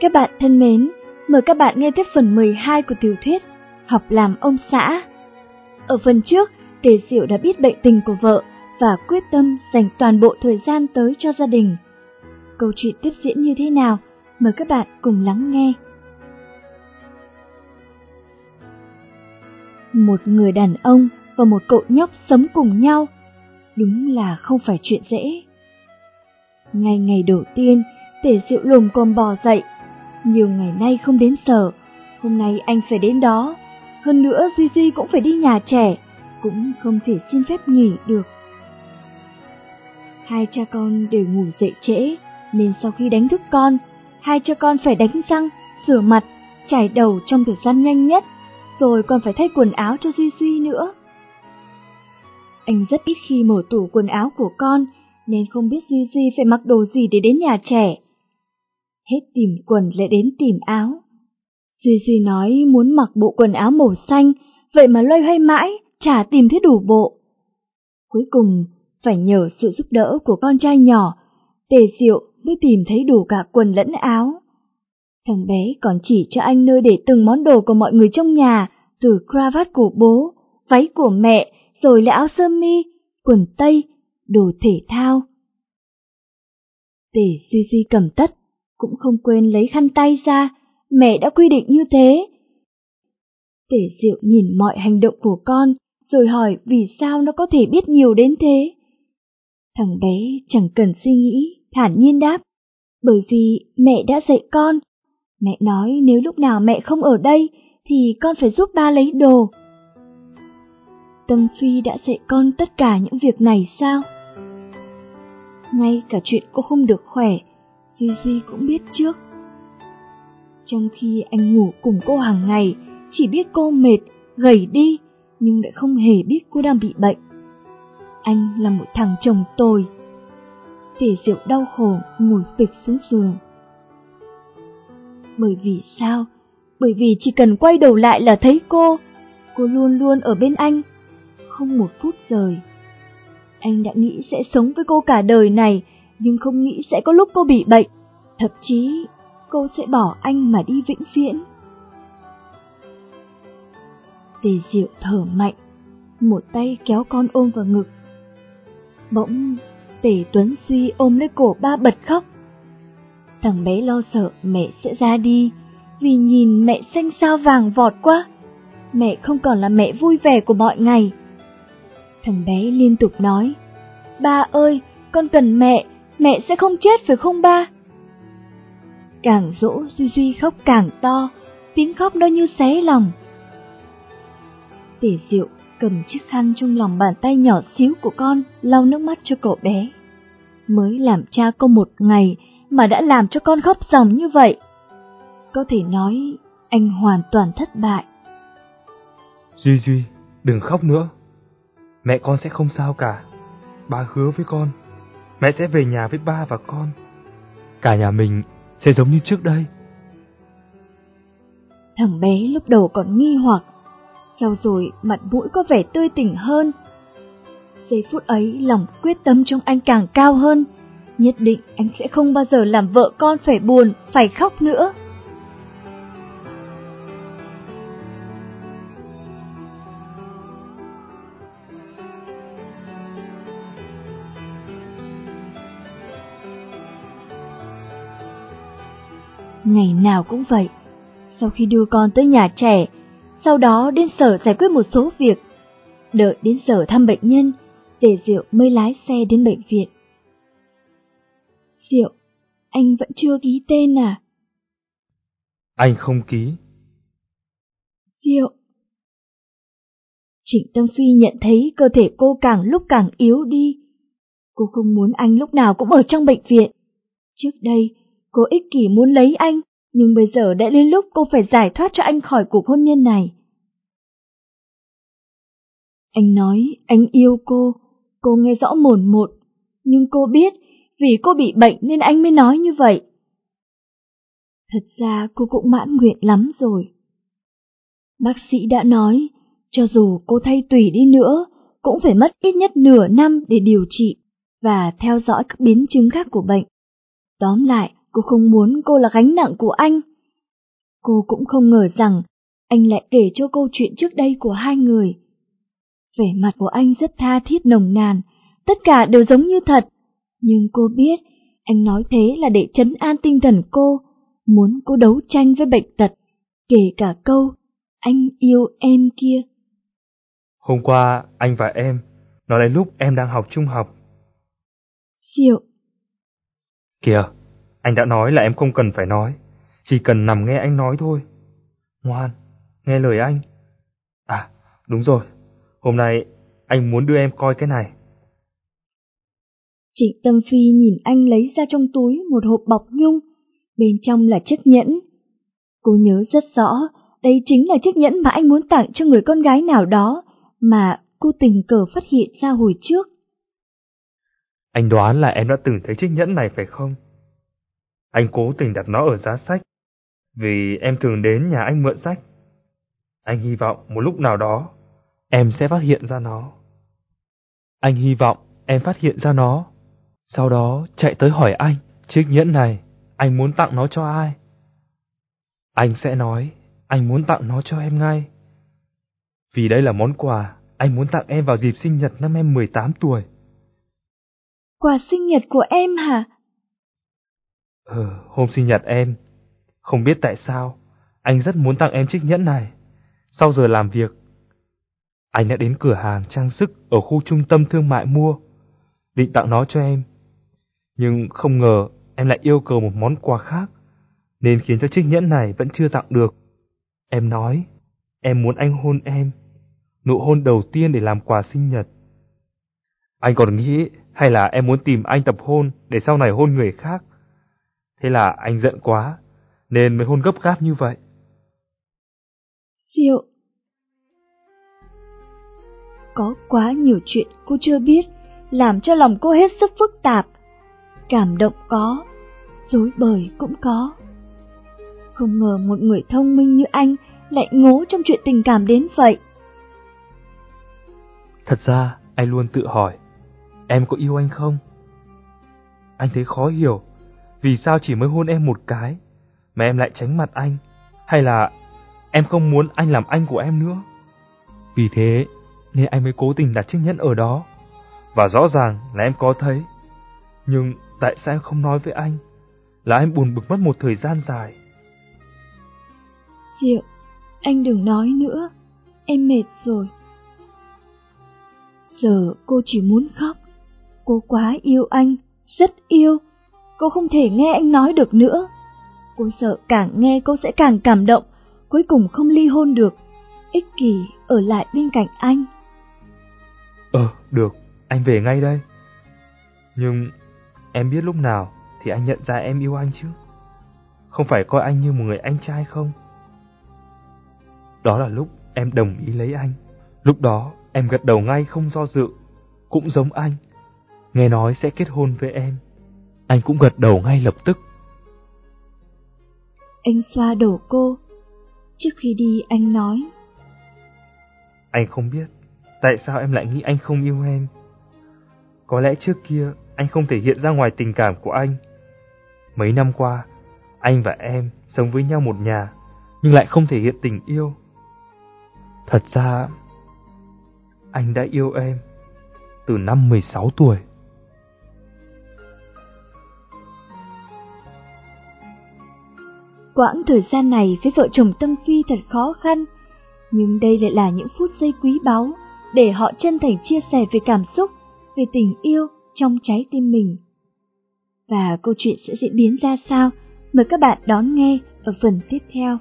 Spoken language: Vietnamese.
Các bạn thân mến, mời các bạn nghe tiếp phần 12 của tiểu thuyết Học làm ông xã. Ở phần trước, Tề Diệu đã biết bệnh tình của vợ và quyết tâm dành toàn bộ thời gian tới cho gia đình. Câu chuyện tiếp diễn như thế nào? Mời các bạn cùng lắng nghe. Một người đàn ông và một cậu nhóc sống cùng nhau, đúng là không phải chuyện dễ. Ngày ngày đầu tiên, tể Diệu lùm còn bò dậy nhiều ngày nay không đến sở, hôm nay anh phải đến đó. Hơn nữa Duy Duy cũng phải đi nhà trẻ, cũng không thể xin phép nghỉ được. Hai cha con đều ngủ dậy trễ, nên sau khi đánh thức con, hai cha con phải đánh răng, rửa mặt, chải đầu trong thời gian nhanh nhất, rồi còn phải thay quần áo cho Duy Duy nữa. Anh rất ít khi mở tủ quần áo của con, nên không biết Duy Duy phải mặc đồ gì để đến nhà trẻ hết tìm quần lại đến tìm áo. Duy Duy nói muốn mặc bộ quần áo màu xanh, vậy mà loay hoay mãi, chả tìm thấy đủ bộ. Cuối cùng, phải nhờ sự giúp đỡ của con trai nhỏ, tề diệu mới tìm thấy đủ cả quần lẫn áo. Thằng bé còn chỉ cho anh nơi để từng món đồ của mọi người trong nhà, từ cravat của bố, váy của mẹ, rồi là áo sơ mi, quần tây, đồ thể thao. Tề Duy Duy cầm tất, cũng không quên lấy khăn tay ra, mẹ đã quy định như thế. Tể diệu nhìn mọi hành động của con, rồi hỏi vì sao nó có thể biết nhiều đến thế. Thằng bé chẳng cần suy nghĩ, thản nhiên đáp, bởi vì mẹ đã dạy con. Mẹ nói nếu lúc nào mẹ không ở đây, thì con phải giúp ba lấy đồ. Tâm Phi đã dạy con tất cả những việc này sao? Ngay cả chuyện cô không được khỏe, Duy Duy cũng biết trước. Trong khi anh ngủ cùng cô hàng ngày, chỉ biết cô mệt, gầy đi, nhưng lại không hề biết cô đang bị bệnh. Anh là một thằng chồng tồi. Tề diệu đau khổ ngồi phịch xuống giường. Bởi vì sao? Bởi vì chỉ cần quay đầu lại là thấy cô, cô luôn luôn ở bên anh, không một phút rời. Anh đã nghĩ sẽ sống với cô cả đời này, nhưng không nghĩ sẽ có lúc cô bị bệnh, thậm chí cô sẽ bỏ anh mà đi vĩnh viễn. Tề Diệu thở mạnh, một tay kéo con ôm vào ngực. Bỗng, Tề Tuấn Duy ôm lấy cổ ba bật khóc. Thằng bé lo sợ mẹ sẽ ra đi, vì nhìn mẹ xanh sao vàng vọt quá. Mẹ không còn là mẹ vui vẻ của mọi ngày. Thằng bé liên tục nói, Ba ơi, con cần mẹ, mẹ sẽ không chết phải không ba? Càng dỗ Duy Duy khóc càng to, tiếng khóc nó như xé lòng. Tể diệu cầm chiếc khăn trong lòng bàn tay nhỏ xíu của con lau nước mắt cho cậu bé. Mới làm cha con một ngày mà đã làm cho con khóc ròng như vậy. Có thể nói anh hoàn toàn thất bại. Duy Duy, đừng khóc nữa. Mẹ con sẽ không sao cả. Ba hứa với con mẹ sẽ về nhà với ba và con. Cả nhà mình sẽ giống như trước đây. Thằng bé lúc đầu còn nghi hoặc, sau rồi mặt mũi có vẻ tươi tỉnh hơn. Giây phút ấy lòng quyết tâm trong anh càng cao hơn, nhất định anh sẽ không bao giờ làm vợ con phải buồn, phải khóc nữa. Ngày nào cũng vậy. Sau khi đưa con tới nhà trẻ, sau đó đến sở giải quyết một số việc. Đợi đến sở thăm bệnh nhân, Tề Diệu mới lái xe đến bệnh viện. Diệu, anh vẫn chưa ký tên à? Anh không ký. Diệu. Trịnh Tâm Phi nhận thấy cơ thể cô càng lúc càng yếu đi. Cô không muốn anh lúc nào cũng ở trong bệnh viện. Trước đây, Cô ích kỷ muốn lấy anh, nhưng bây giờ đã đến lúc cô phải giải thoát cho anh khỏi cuộc hôn nhân này. Anh nói anh yêu cô, cô nghe rõ mồn một, nhưng cô biết vì cô bị bệnh nên anh mới nói như vậy. Thật ra cô cũng mãn nguyện lắm rồi. Bác sĩ đã nói, cho dù cô thay tùy đi nữa, cũng phải mất ít nhất nửa năm để điều trị và theo dõi các biến chứng khác của bệnh. Tóm lại, cô không muốn cô là gánh nặng của anh. Cô cũng không ngờ rằng anh lại kể cho câu chuyện trước đây của hai người. Vẻ mặt của anh rất tha thiết nồng nàn, tất cả đều giống như thật. Nhưng cô biết, anh nói thế là để chấn an tinh thần cô, muốn cô đấu tranh với bệnh tật, kể cả câu, anh yêu em kia. Hôm qua, anh và em, nói đến lúc em đang học trung học. Diệu. Kìa, anh đã nói là em không cần phải nói, chỉ cần nằm nghe anh nói thôi. Ngoan, nghe lời anh. À, đúng rồi, hôm nay anh muốn đưa em coi cái này. Trịnh Tâm Phi nhìn anh lấy ra trong túi một hộp bọc nhung, bên trong là chiếc nhẫn. Cô nhớ rất rõ, đây chính là chiếc nhẫn mà anh muốn tặng cho người con gái nào đó, mà cô tình cờ phát hiện ra hồi trước. Anh đoán là em đã từng thấy chiếc nhẫn này phải không? Anh cố tình đặt nó ở giá sách, vì em thường đến nhà anh mượn sách. Anh hy vọng một lúc nào đó, em sẽ phát hiện ra nó. Anh hy vọng em phát hiện ra nó, sau đó chạy tới hỏi anh, chiếc nhẫn này, anh muốn tặng nó cho ai? Anh sẽ nói, anh muốn tặng nó cho em ngay. Vì đây là món quà anh muốn tặng em vào dịp sinh nhật năm em 18 tuổi. Quà sinh nhật của em hả? Ừ, hôm sinh nhật em. Không biết tại sao, anh rất muốn tặng em chiếc nhẫn này. Sau giờ làm việc, anh đã đến cửa hàng trang sức ở khu trung tâm thương mại mua, định tặng nó cho em. Nhưng không ngờ em lại yêu cầu một món quà khác, nên khiến cho chiếc nhẫn này vẫn chưa tặng được. Em nói, em muốn anh hôn em, nụ hôn đầu tiên để làm quà sinh nhật. Anh còn nghĩ hay là em muốn tìm anh tập hôn để sau này hôn người khác. Thế là anh giận quá, nên mới hôn gấp gáp như vậy. Diệu Có quá nhiều chuyện cô chưa biết, làm cho lòng cô hết sức phức tạp. Cảm động có, dối bời cũng có. Không ngờ một người thông minh như anh lại ngố trong chuyện tình cảm đến vậy. Thật ra, anh luôn tự hỏi, em có yêu anh không? Anh thấy khó hiểu, vì sao chỉ mới hôn em một cái, mà em lại tránh mặt anh? Hay là em không muốn anh làm anh của em nữa? Vì thế, nên anh mới cố tình đặt chiếc nhẫn ở đó. Và rõ ràng là em có thấy. Nhưng tại sao em không nói với anh? Là em buồn bực mất một thời gian dài. Diệu, anh đừng nói nữa, em mệt rồi. Giờ cô chỉ muốn khóc, cô quá yêu anh, rất yêu, cô không thể nghe anh nói được nữa. Cô sợ càng nghe cô sẽ càng cảm động, cuối cùng không ly hôn được, ích kỷ ở lại bên cạnh anh. Ờ, được, anh về ngay đây. Nhưng em biết lúc nào thì anh nhận ra em yêu anh chứ? Không phải coi anh như một người anh trai không? Đó là lúc em đồng ý lấy anh. Lúc đó em gật đầu ngay không do dự. Cũng giống anh. Nghe nói sẽ kết hôn với em. Anh cũng gật đầu ngay lập tức. Anh xoa đầu cô. Trước khi đi anh nói. Anh không biết tại sao em lại nghĩ anh không yêu em. Có lẽ trước kia anh không thể hiện ra ngoài tình cảm của anh. Mấy năm qua, anh và em sống với nhau một nhà, nhưng lại không thể hiện tình yêu. Thật ra, anh đã yêu em từ năm 16 tuổi. Quãng thời gian này với vợ chồng Tâm Phi thật khó khăn, nhưng đây lại là những phút giây quý báu để họ chân thành chia sẻ về cảm xúc, về tình yêu trong trái tim mình. Và câu chuyện sẽ diễn biến ra sao? Mời các bạn đón nghe ở phần tiếp theo.